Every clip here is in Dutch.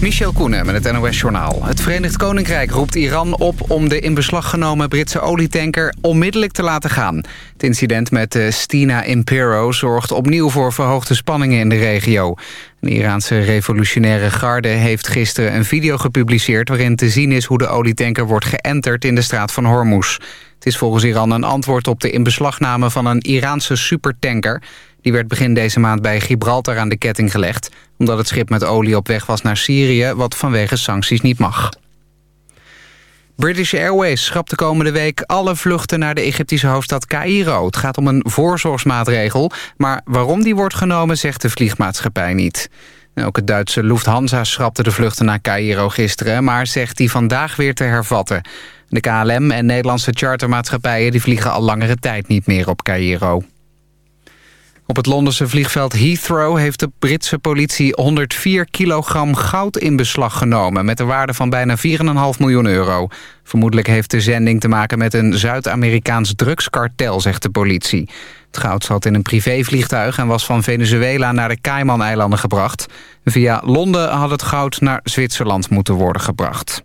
Michel Koenen met het NOS-journaal. Het Verenigd Koninkrijk roept Iran op om de in beslag genomen Britse olietanker onmiddellijk te laten gaan. Het incident met de Stina Impero zorgt opnieuw voor verhoogde spanningen in de regio. De Iraanse revolutionaire garde heeft gisteren een video gepubliceerd... waarin te zien is hoe de olietanker wordt geënterd in de straat van Hormuz. Het is volgens Iran een antwoord op de inbeslagname van een Iraanse supertanker... Die werd begin deze maand bij Gibraltar aan de ketting gelegd... omdat het schip met olie op weg was naar Syrië... wat vanwege sancties niet mag. British Airways schrapt de komende week alle vluchten naar de Egyptische hoofdstad Cairo. Het gaat om een voorzorgsmaatregel, maar waarom die wordt genomen zegt de vliegmaatschappij niet. Ook het Duitse Lufthansa schrapte de vluchten naar Cairo gisteren... maar zegt die vandaag weer te hervatten. De KLM en Nederlandse chartermaatschappijen die vliegen al langere tijd niet meer op Cairo. Op het Londense vliegveld Heathrow heeft de Britse politie 104 kilogram goud in beslag genomen... met een waarde van bijna 4,5 miljoen euro. Vermoedelijk heeft de zending te maken met een Zuid-Amerikaans drugskartel, zegt de politie. Het goud zat in een privévliegtuig en was van Venezuela naar de Cayman-eilanden gebracht. Via Londen had het goud naar Zwitserland moeten worden gebracht.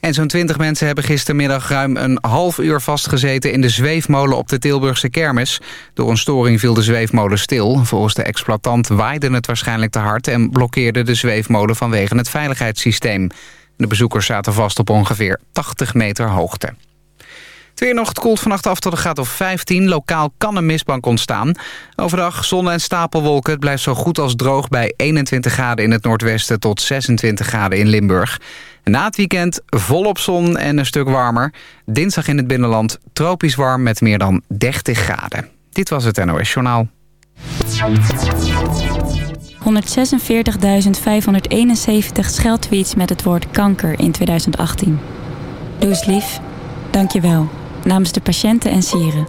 En zo'n 20 mensen hebben gistermiddag ruim een half uur vastgezeten... in de zweefmolen op de Tilburgse kermis. Door een storing viel de zweefmolen stil. Volgens de exploitant waaide het waarschijnlijk te hard... en blokkeerde de zweefmolen vanwege het veiligheidssysteem. De bezoekers zaten vast op ongeveer 80 meter hoogte. Het weer nog, koelt vannacht af tot een graad of 15. Lokaal kan een mistbank ontstaan. Overdag zon en stapelwolken. Het blijft zo goed als droog bij 21 graden in het noordwesten... tot 26 graden in Limburg. Na het weekend volop zon en een stuk warmer. Dinsdag in het binnenland tropisch warm met meer dan 30 graden. Dit was het NOS Journaal. 146.571 scheldtweets met het woord kanker in 2018. Doe lief. Dank je wel. Namens de patiënten en sieren.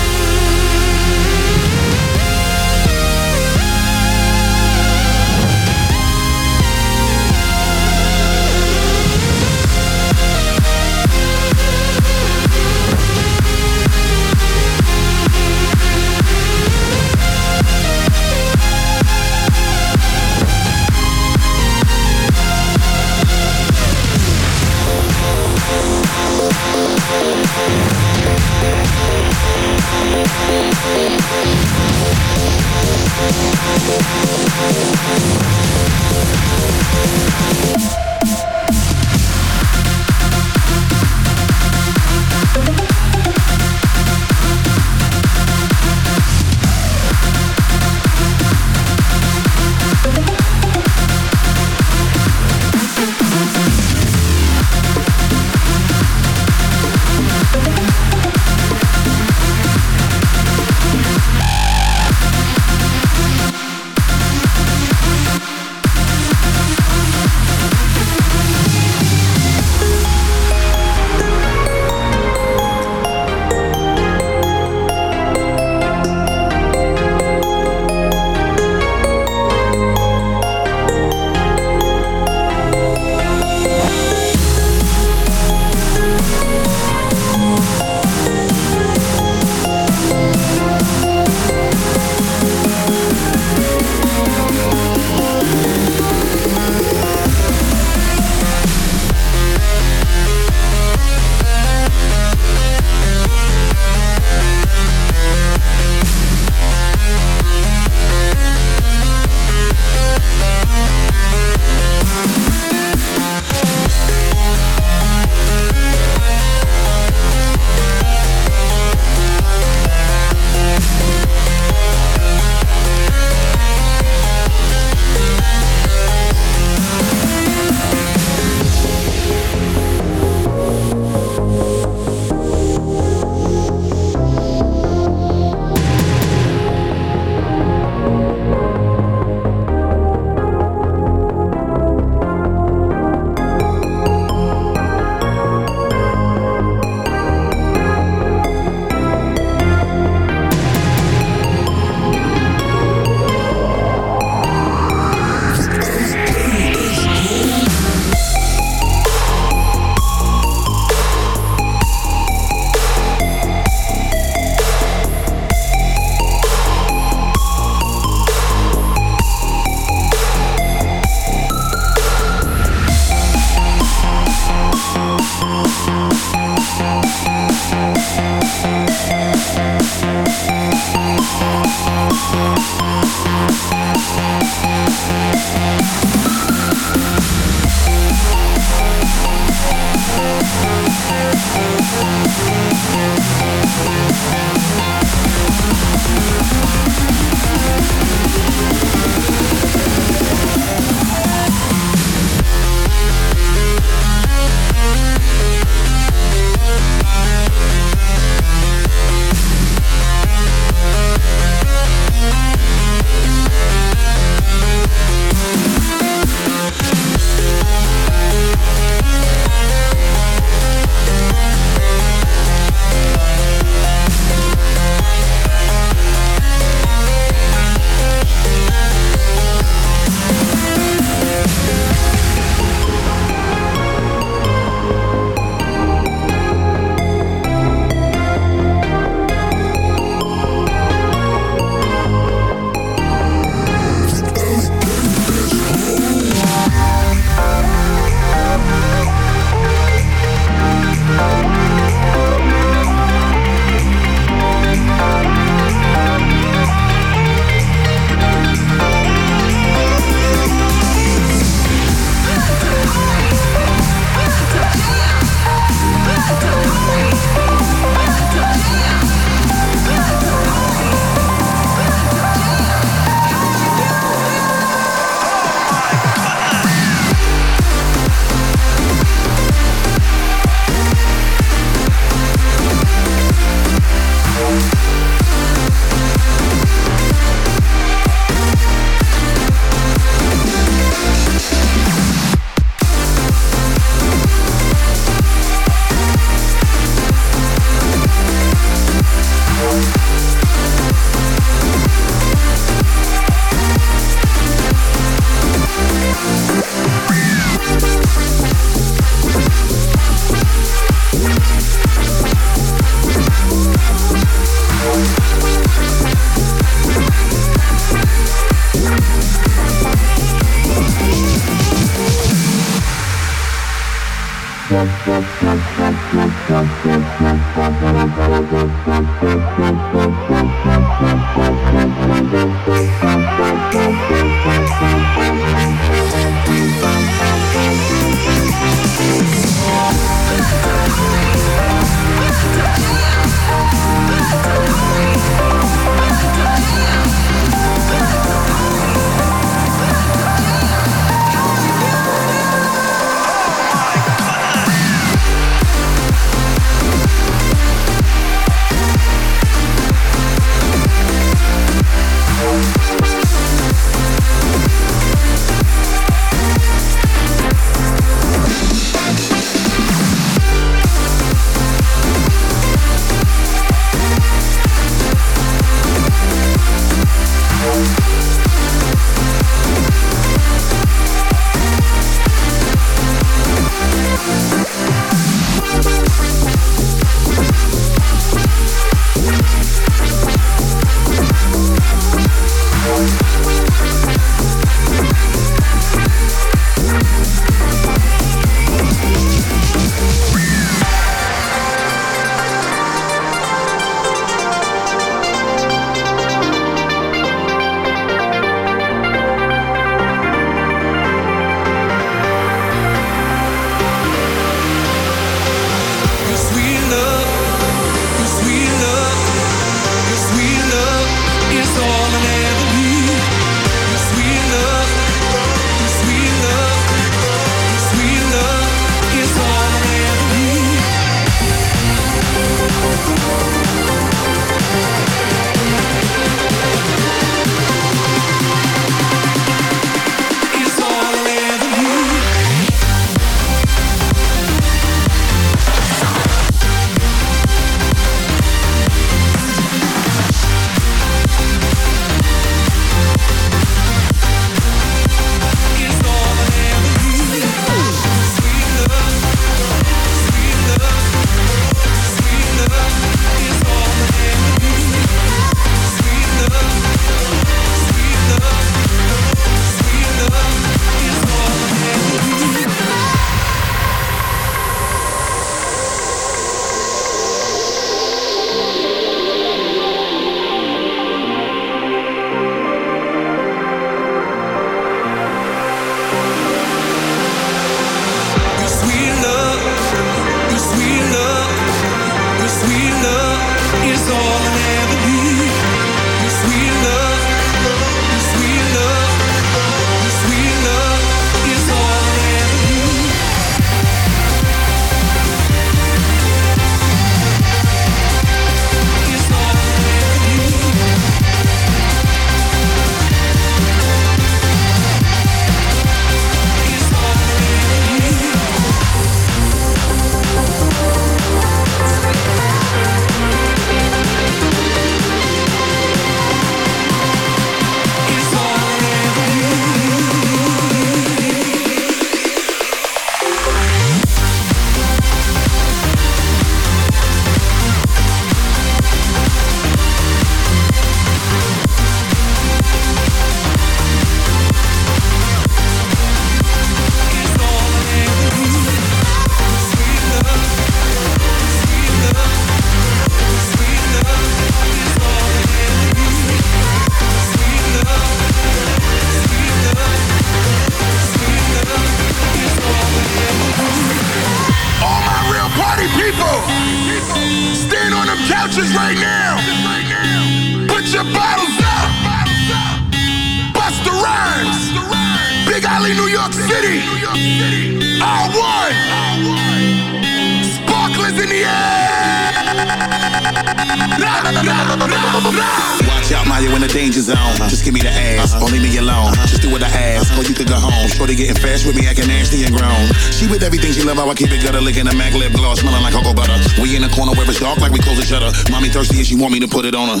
me thirsty and she want me to put it on her.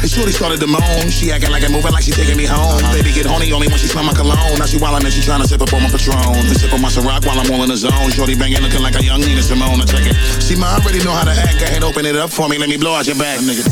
And shorty started to moan. She acting like I'm moving like she taking me home. Baby get horny only when she smell my cologne. Now she wildin' and she trying to sip up on my Patron. And sip on my Ciroc while I'm all in the zone. Shorty banging looking like a young Nina Simone. I check it. See, ma, I already know how to act. Go ahead, open it up for me. Let me blow out your back. Nigga,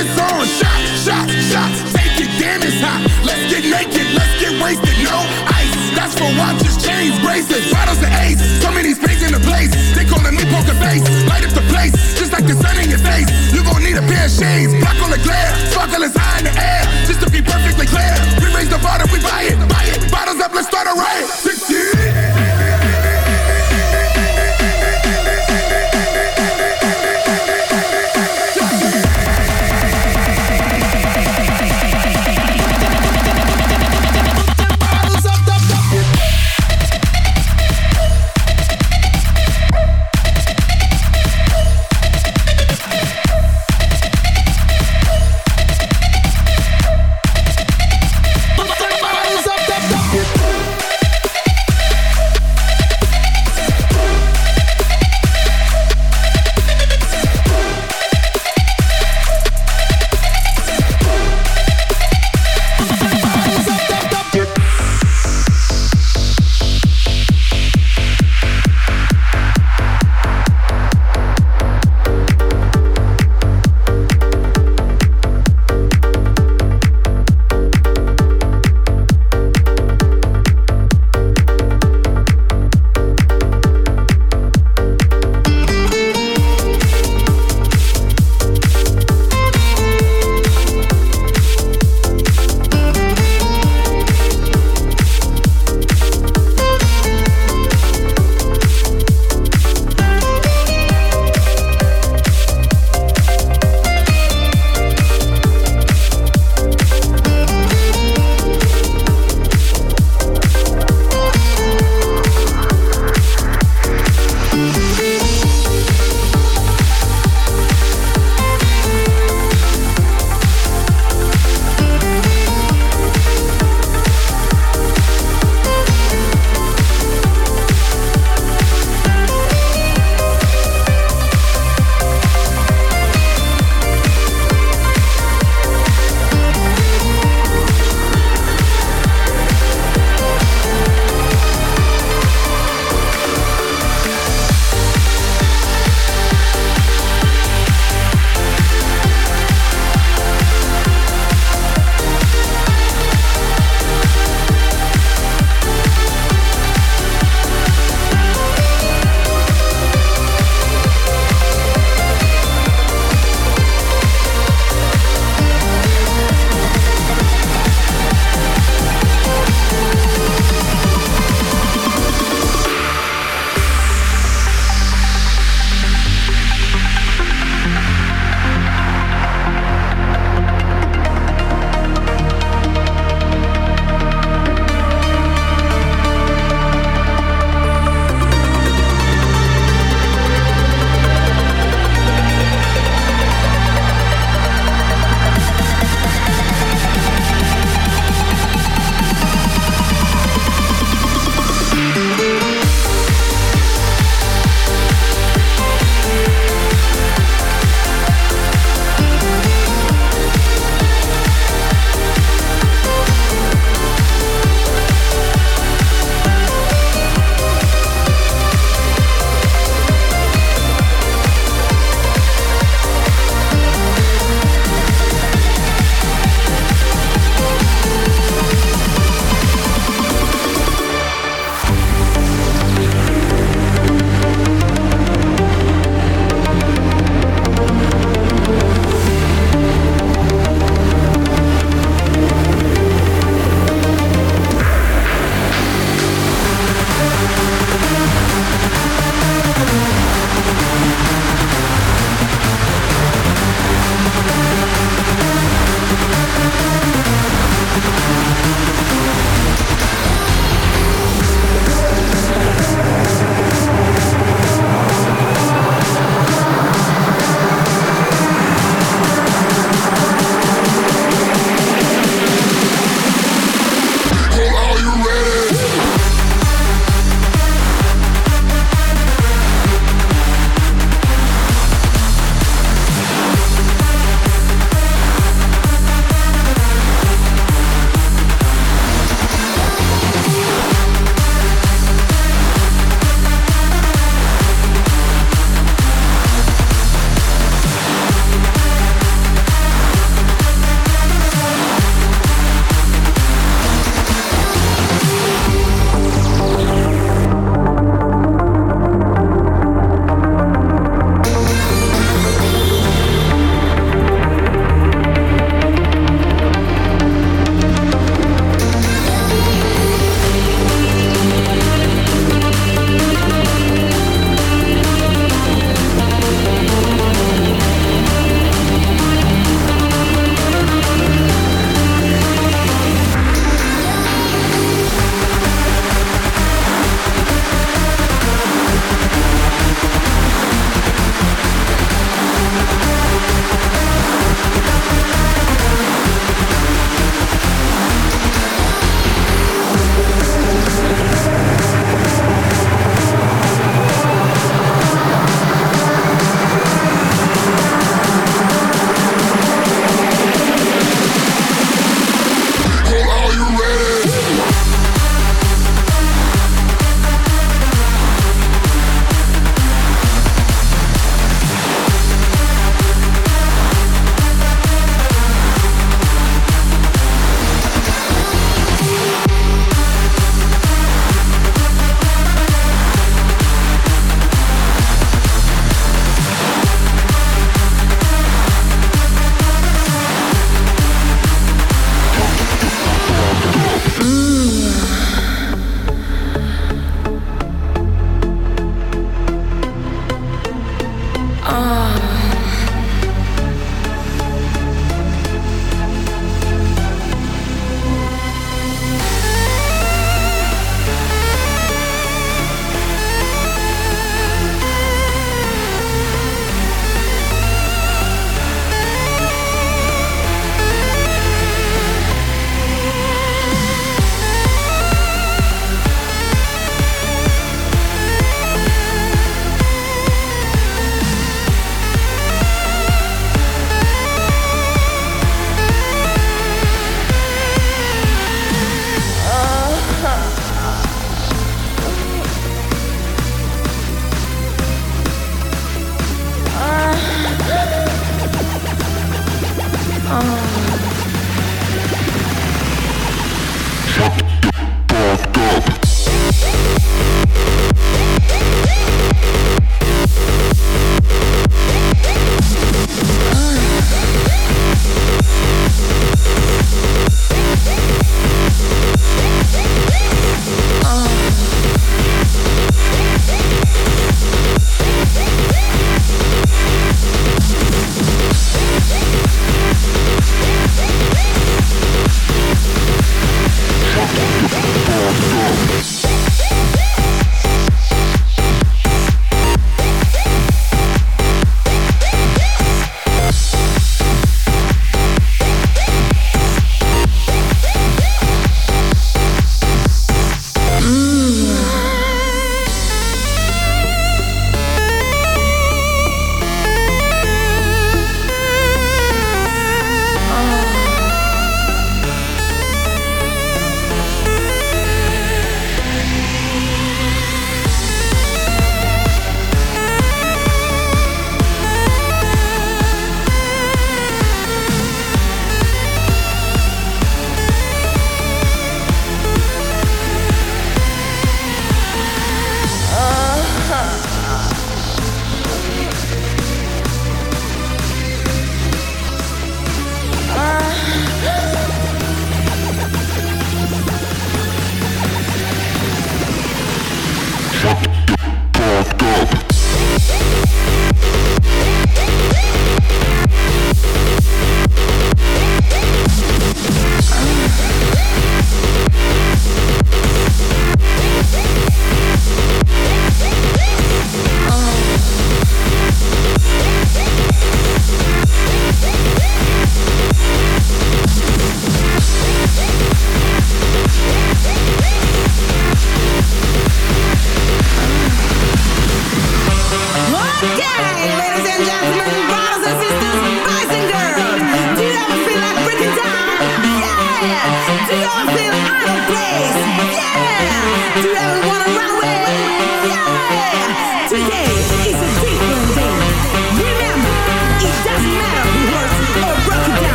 It's on. Shot, shot, shot. Take it, damn it's hot. Let's get naked, let's get wasted. No ice. That's for watches, chains, bracelets, bottles of ace. So many space in the place. They calling me poker face. Light up the place, just like the sun in your face. You gon' need a pair of shades. Block on the glare. Sparkle is high in the air. Just to be perfectly clear. We raise the bar and we buy it. Buy it. Bottles up, let's start a riot.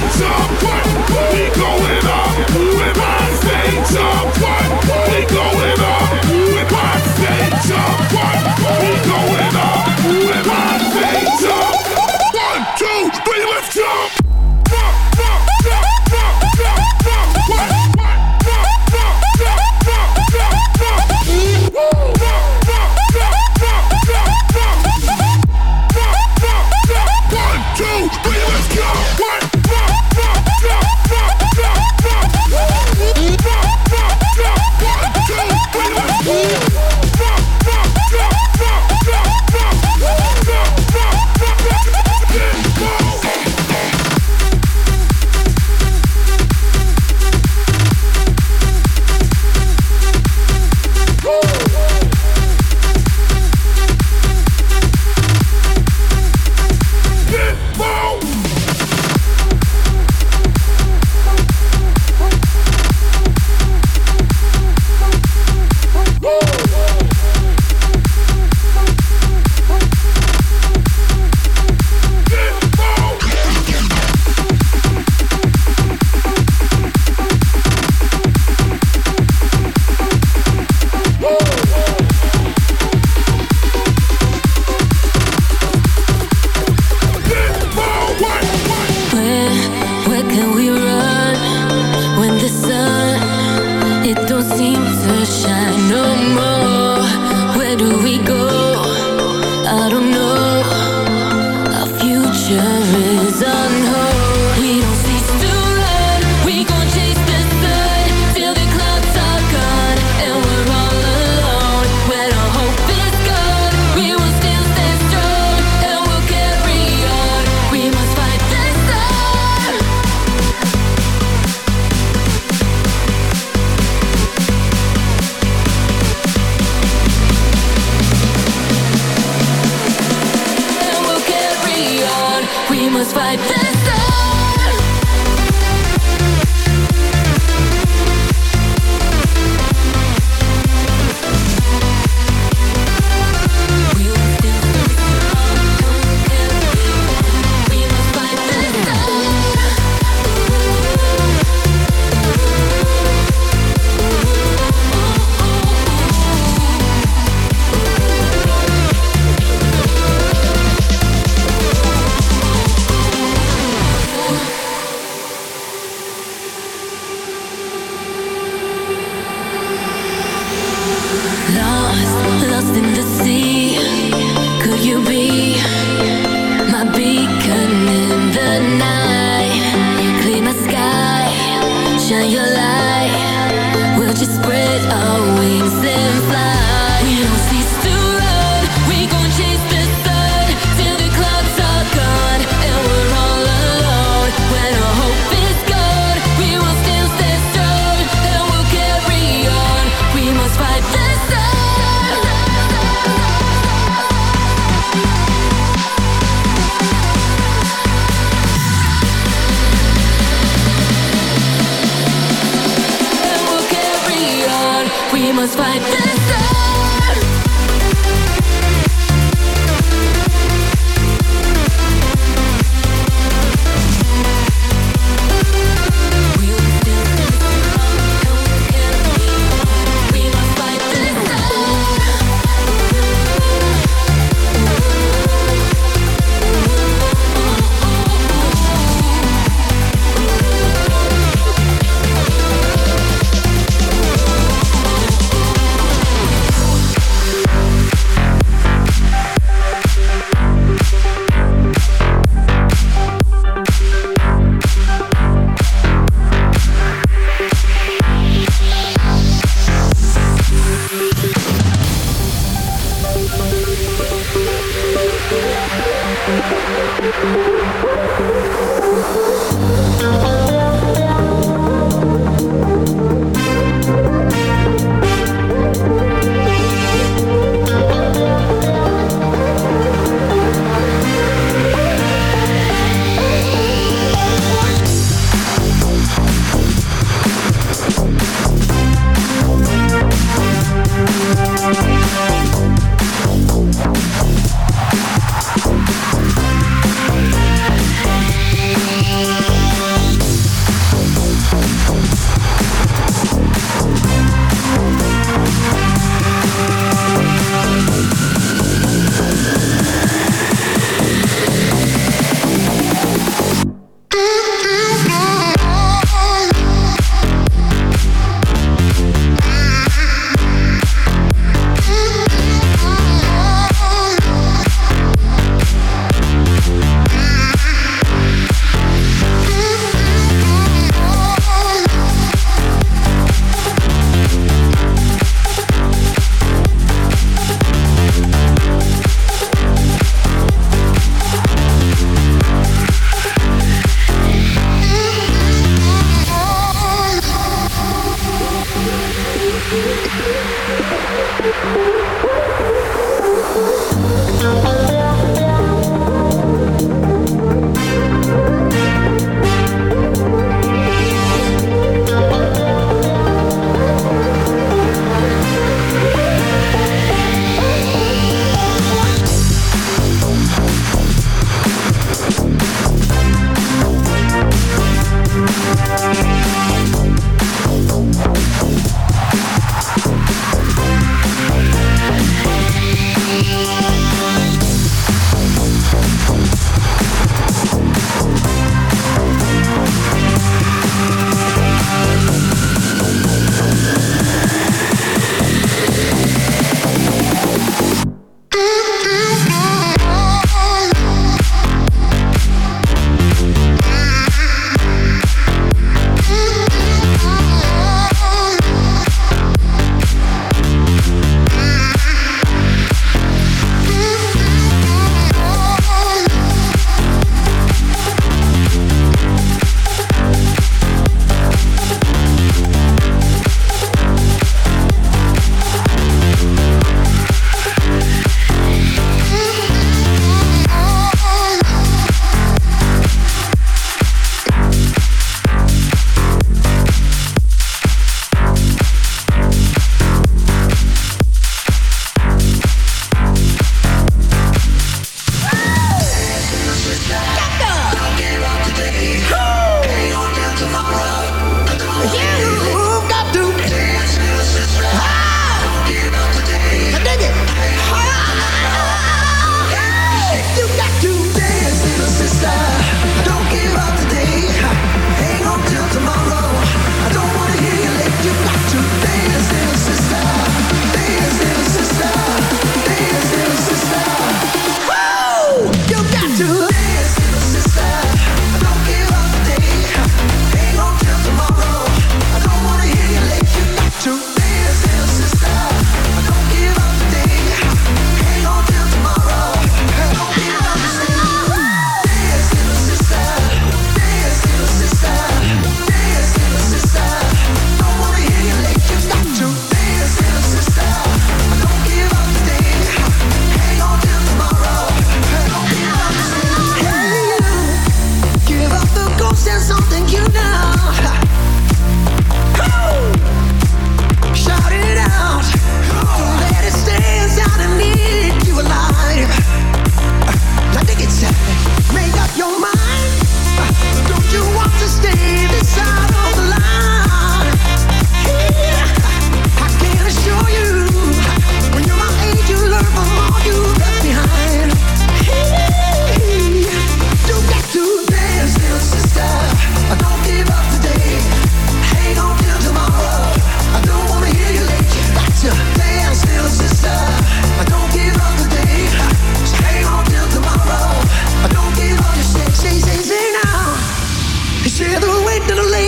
lights up, but we going up.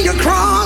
you cry.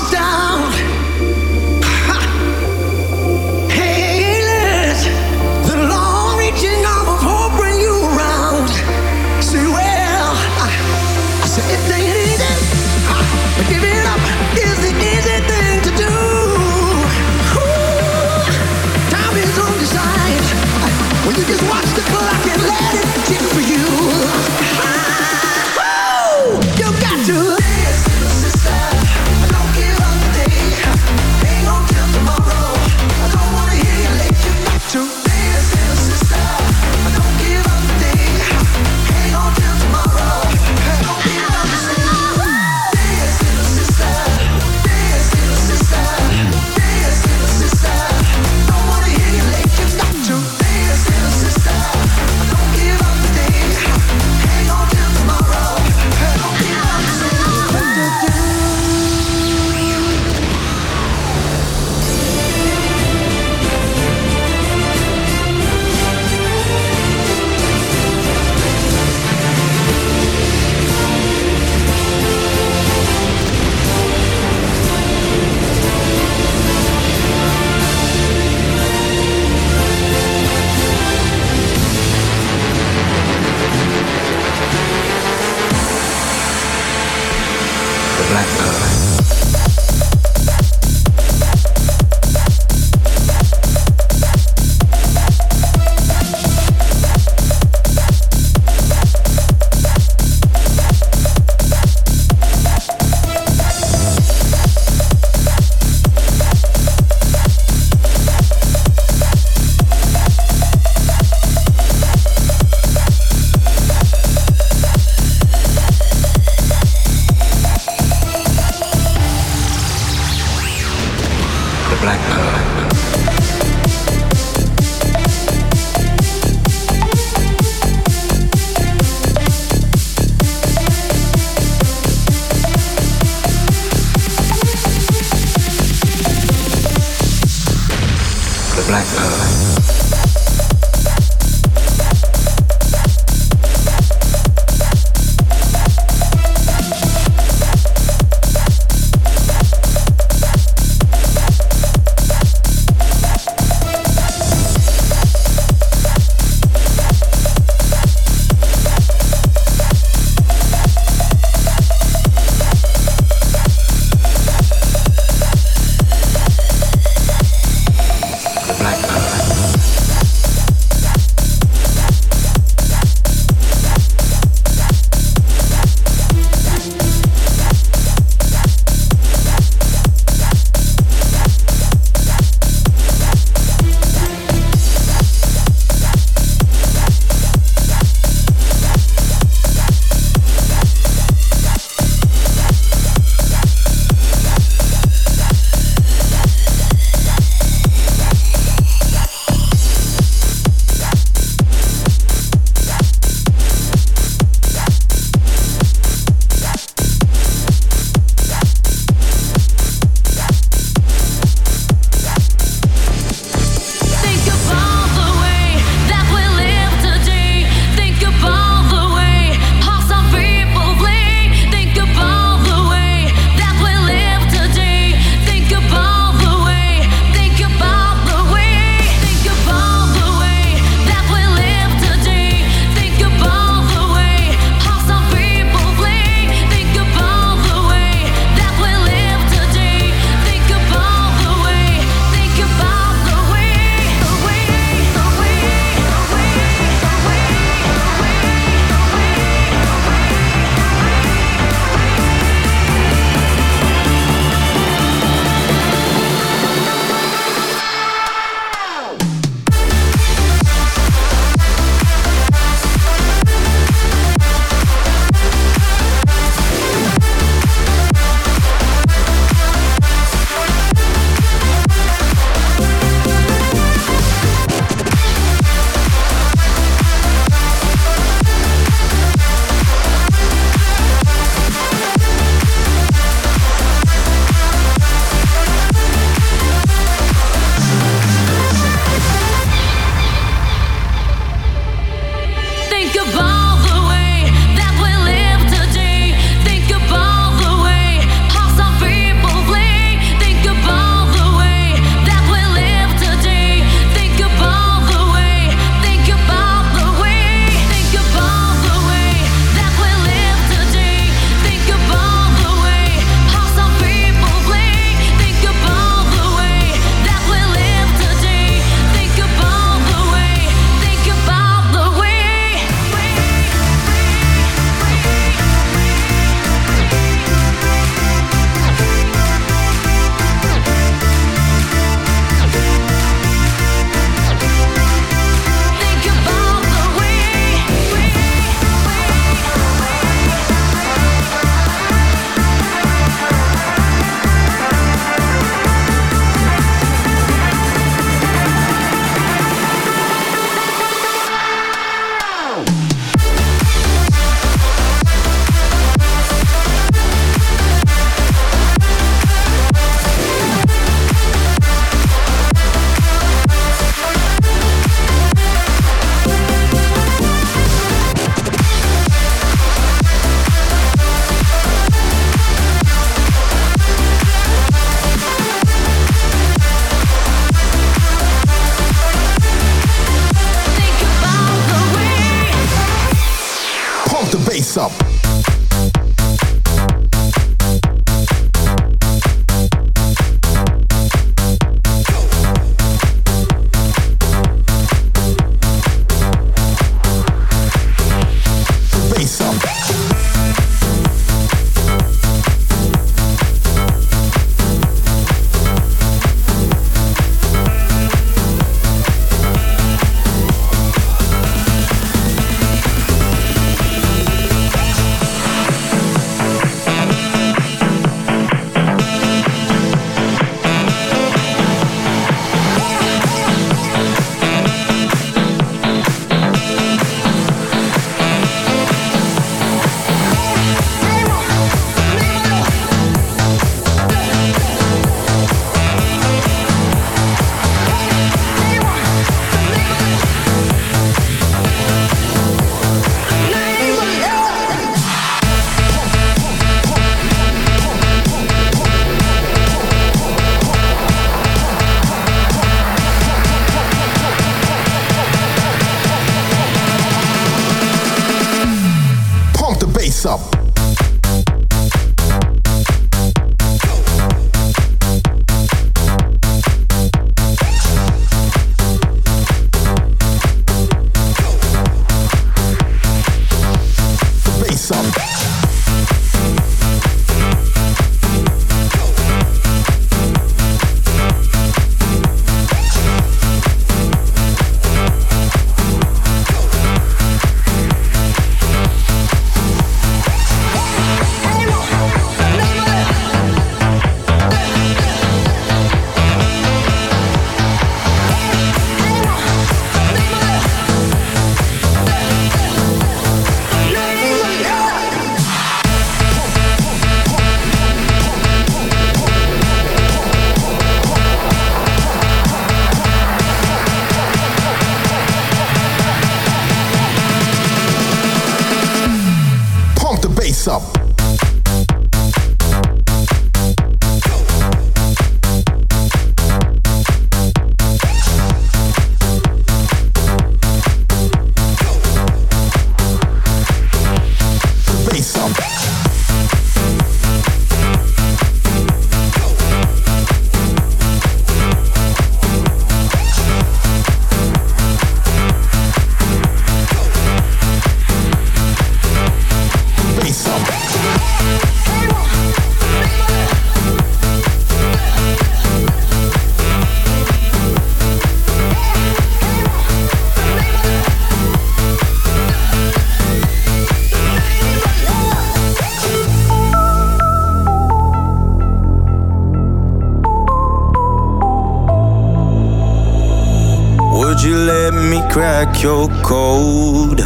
Your code?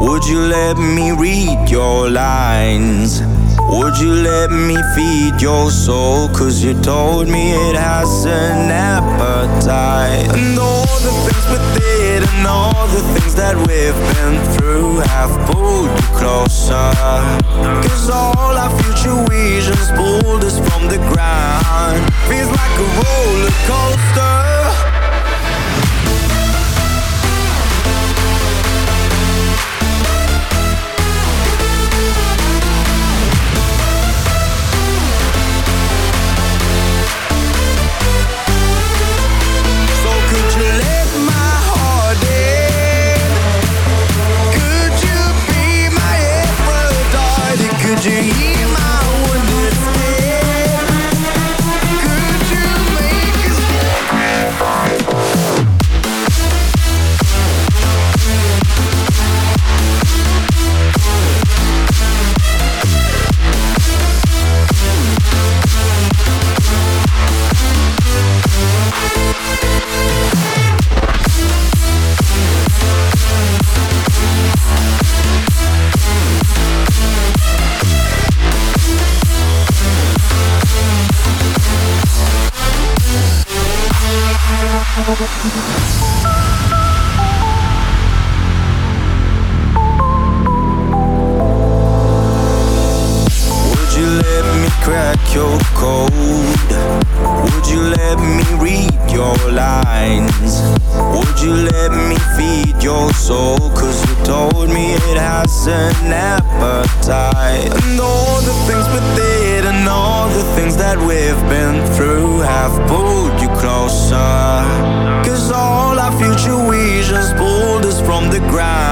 Would you let me read your lines? Would you let me feed your soul? Cause you told me it has an appetite. And all the things we did and all the things that we've been through have pulled you closer. Cause all our future visions pulled us from the ground. Feels like a roller coaster. your code? Would you let me read your lines? Would you let me feed your soul? Cause you told me it has an appetite. And all the things we did and all the things that we've been through have pulled you closer. Cause all our future visions pulled us from the ground